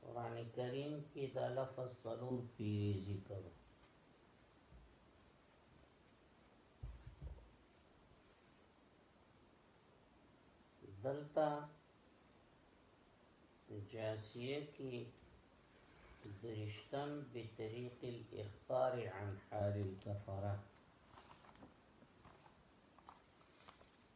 قران کریم کې دا لفظ څلور پیری ذکر دلتا جاسیه کې درشتم بطریق الاخبار عن حال الكفره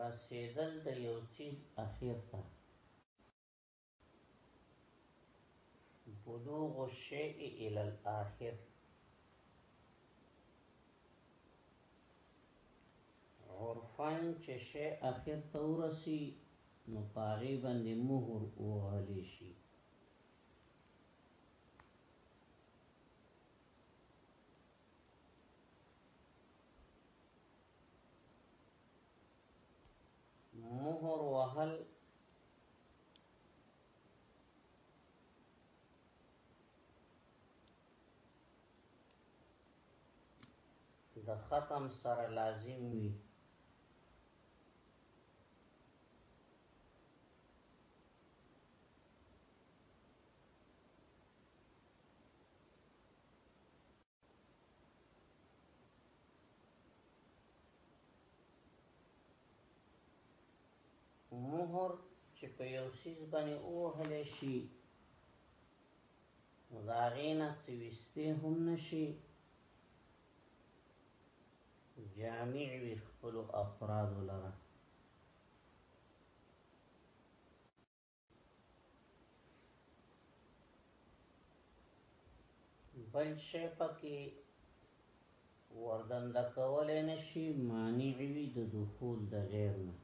رسیدل د یو چیز اخیر ته بلوغ الشیء الى الاخر عرفان چې شی اخر ته ورسی نو پاغي باندې مهر اوهلی شي مهر وهل د ختم سره لازم وي مهر چې په یو سیز باندې اوهل شي مداغینا چې وسته هم نشي جامع وی خپل افراد لره بل شي پکې وردن د کولې نشي مانع وي د دخول د غیر نه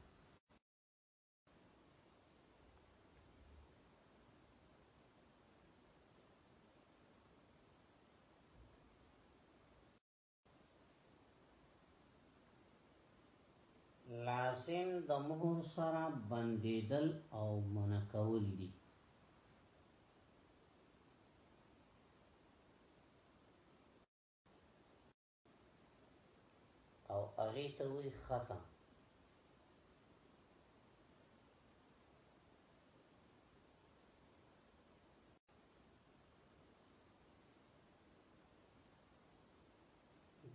لازم د مهر سره بندیدل او منکول دي او هغه ته وی ختم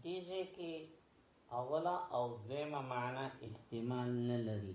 دیزه کې اوله او دویمه معنا احتمال نه لري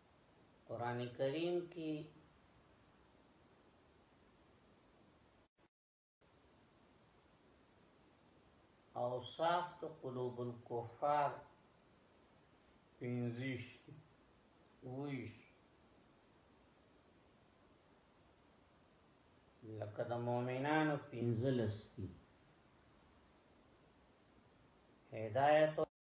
قران کریم کې او صاحب قلوب الكفار پینزیش ویش لکه د مؤمنانو پینزلس دي هدایت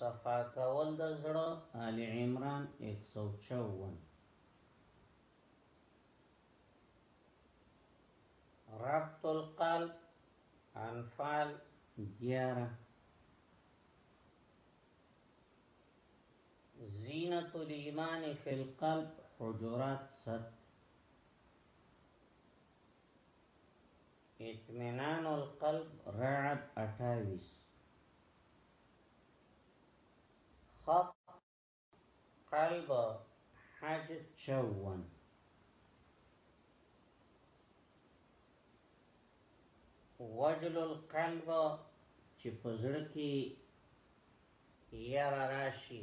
صفا کول د زړه آل عمران 154 ربط القلب انفال دیاره زینت الیمان فی القلب حجرات ست اطمینان القلب رعد 28 خط قلب حج 54 وجل القلب چې پزړه کې یار راشي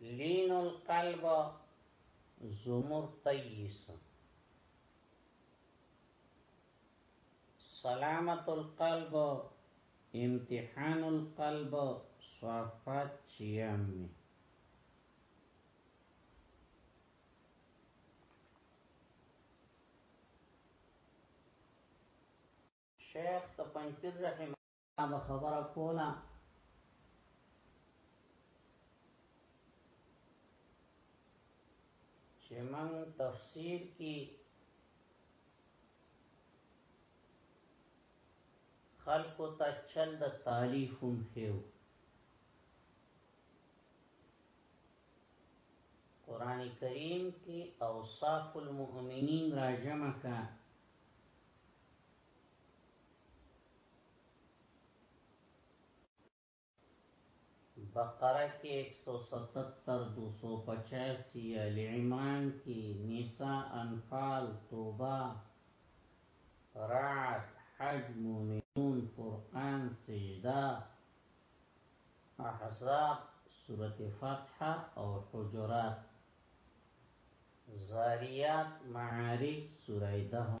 لین القلب زمر قیس سلامت القلب امتحان القلب صفات چیامی شیخ تپنچر رحمه ما به خبره کوله چې من تفسیر کې خلق ته چل د تاریخ هم خيو قران کریم کې اوصاف المؤمنین راجمه کا بقره کې 177 285 ال عمران کې نساء انفال توبه رعد حج مومنون فرقان سجده احزاب سوره فتح او حجرات زاریات معارج سوره دهم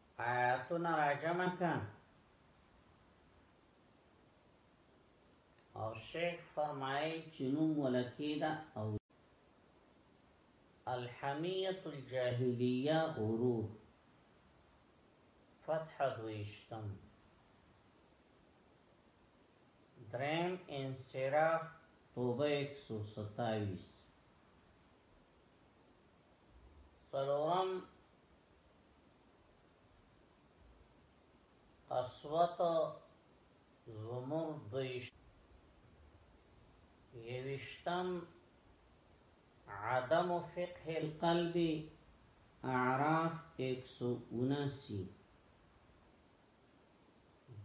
آیاتونه راجمع کړه او شیخ فرمایي چې نوم ولکې ده او الحمیه الجاهلیه غرور فتح دویشتم درم انصراف توبه 127 سلورم اسوات زمر دویش یوشتم عدم فقه القلب اعراف 179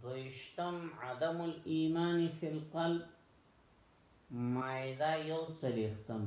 دویشتم عدم الايمان في القلب مائده یو څلختم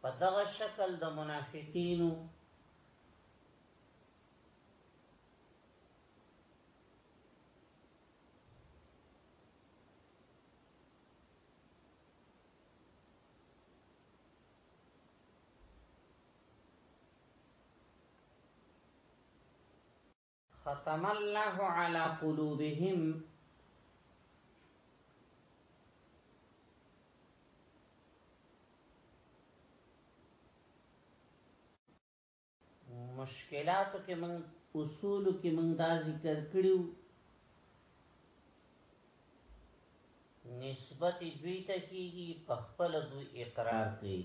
په دغه شکل د منافقینو ختم الله على قلوبهم مشکلاتو کې من اصول کې من دا ذکر کړیو نسبت دوی ته کیږي په خپل دوی اقرار کوي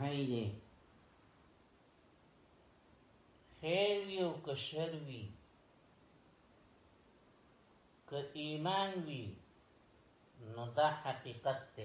هاي دې خیر وی او که شر وی که ایمان وی نو دا حقیقت ته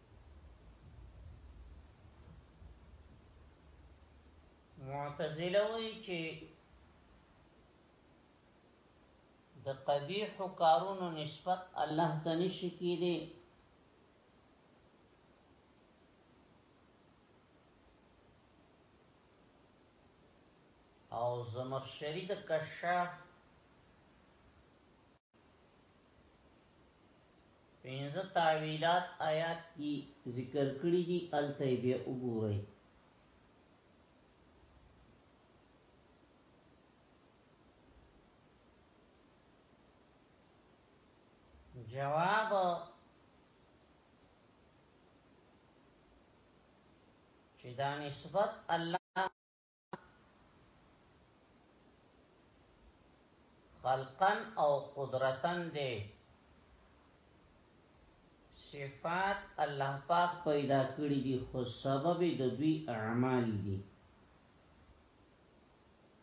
معتزله وی چې د قبیح کارونو نسبت الله ته نشي کېدی او زمخشری د کشاف پنځه تعویلات آیات کی ذکر کړی دی الته بیا وګورئ جواب چې دا نسبت الله خلقن او قدرتن دی صفات الله پاک پیدا کړی دي خو سبب د دوی اعمال دي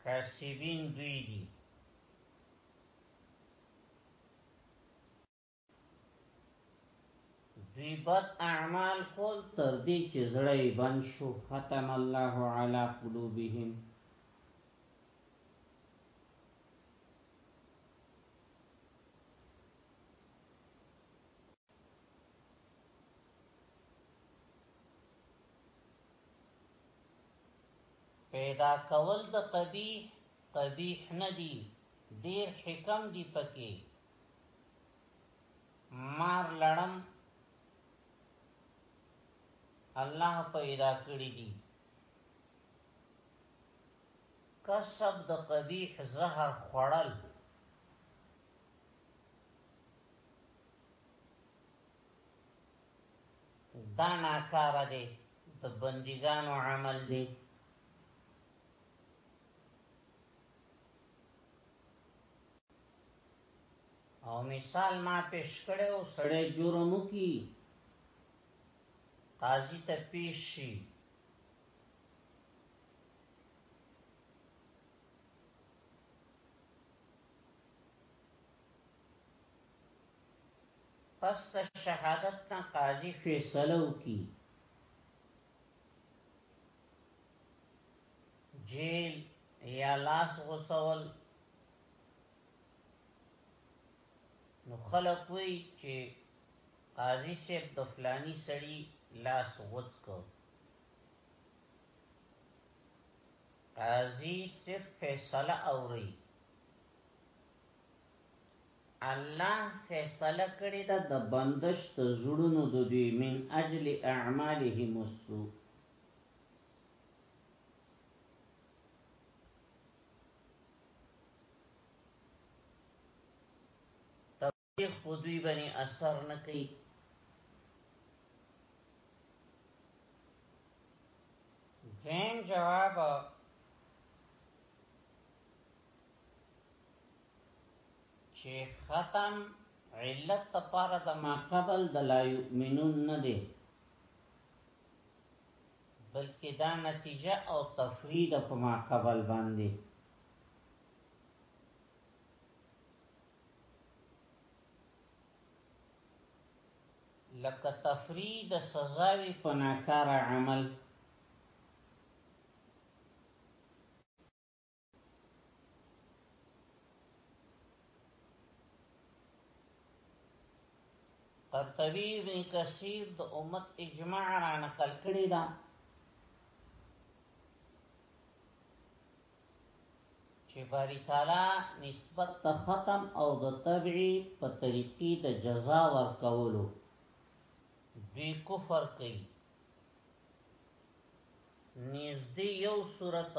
کاسبین دوی دي دوی بد اعمال کول تر دې چې زړه یې بند شو ختم الله علی قلوبهم پیدا کول د قبیح قبیح ندی دیر حکم دی پکی مار لړم الله پیدا کړی دي کسب د قبیح زهر خړل دا ناکار دی د بندګانو عمل دی او مثال ما پیش کړو سړی جرم کی قاضی ته پیش شي پس د شهادت نه قاضي فیصله وکي جیل یا لاس غوسول نو خلق وی چې قاضی صاحب د فلانی سړی لاس غوڅ کو قاضی صرف فیصله اوري الله فیصله کړی دا د بندش د زړونو د دوی من اجل اعمالهم السوء تبلیغ په دوی باندې اثر نه کوي دین جواب چې ختم علت تپاره د ما قبل د لا یؤمنون نه دی بلکې دا نتیجه او تفرید په ما قبل باندې لکه تفرید سزاوی په ناکار عمل قرطبی ابن کثیر د امت اجماع را نقل کړی دا چې باری تعالی نسبت د ختم او د تبعی په طریقې د جزا ورکولو دوی کفر کوي نږدې یو صورت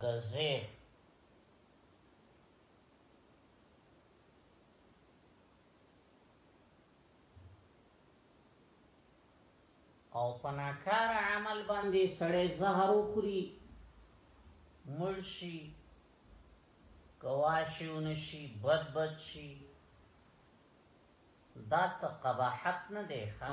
دزه او پناکار عمل باندې سړې زهر وخوري مرشي کواشي ونشي بد بد شي دا څه قباحت نه دی ښه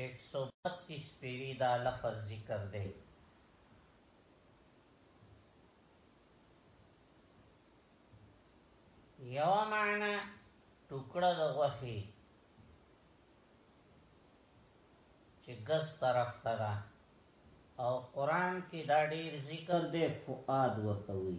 ایک سو بتیس پیری دا لفظ ذکر دی یو معنا ټوکړه د غوخي چې ګس طرف ته ده او قران کې دا ډیر ذکر دی فؤاد ورته وي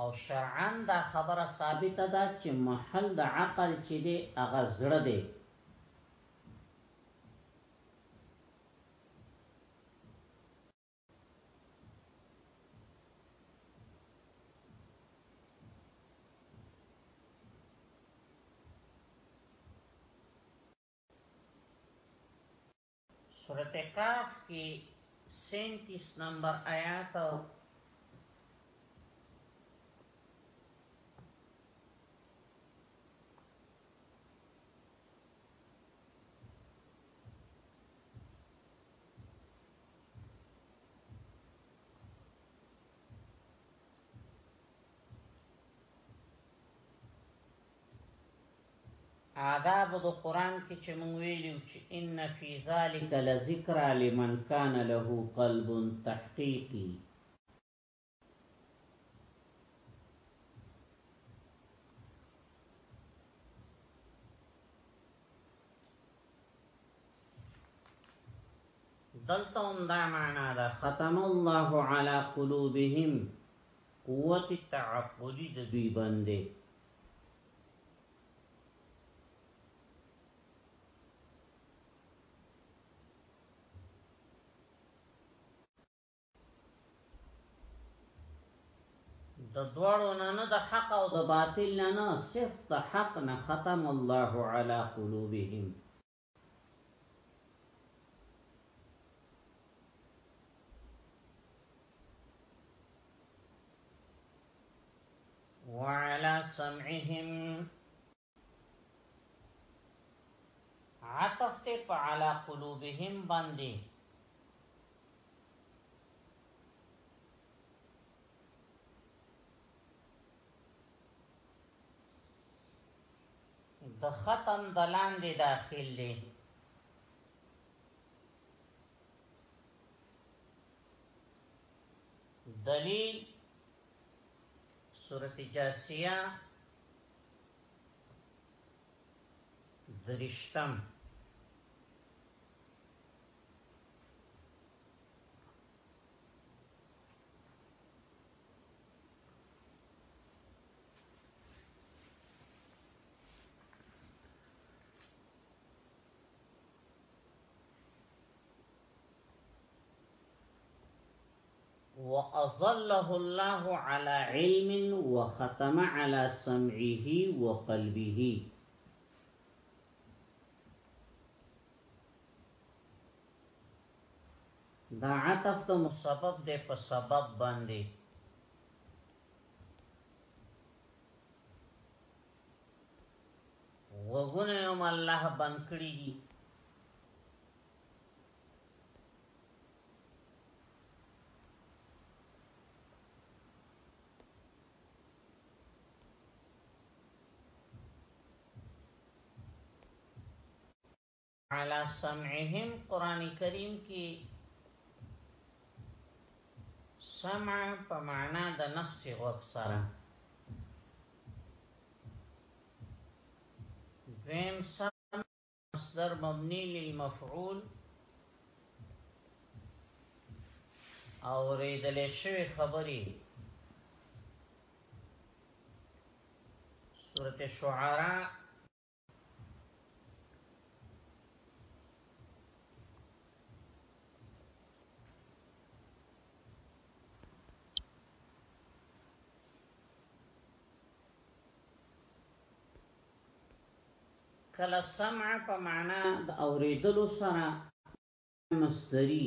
او شرعا دا خبره ثابت ده چې محل د عقل چې دی هغه زړه دی سورت قاف کی سینتیس نمبر آیات آداب د قران کې چې مونږ ویلو چې ان فی ذلک لذکر لمن کان له قلب تحقیقی دلته هم دا معنا ده ختم الله علی قلوبهم قوت تعقلی د دوی باندې د دوړو نه نه د حق او د باطل نه نه صرف د حق نه ختم الله علی قلوبهم وعلى سمعهم عطفت على قلوبهم باندې د ختم دلان دی داخل دی دلیل سورت جاسیه درشتم وَأَظَلَّهُ اللَّهُ عَلَى عِلْمٍ وَخَتَمَ عَلَى سَمْعِهِ وَقَلْبِهِ دا عطف د مسبب دی په سبب باندې وغونه هم الله بند کړی دي علی سمعهم قران کریم کې سمع په معنا د نفس غوږ سره دویم سمع مصدر مبنی للمفعول او ریدل شوی خبری سورت شعراء کله سمع په معنا د اوریدلو سره مصدری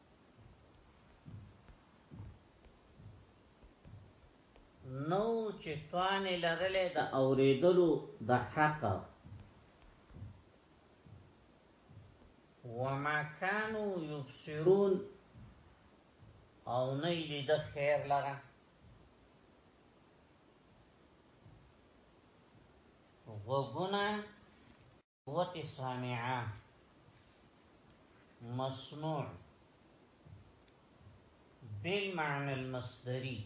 نو چې توان لرلې د اوریدلو د حق وما كانوا يبصرون او نه لید خیر لره غوګونه قوت سامعه مسموع بالمعنى المصدري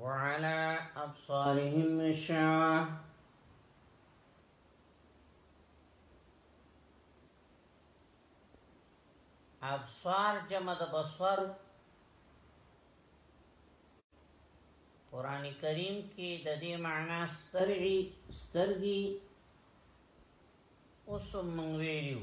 وعلى ابصارهم شعه ابصار جمع د بصر قران کریم کې د دې معنا سترګي سترګي اوس مونږ ویلو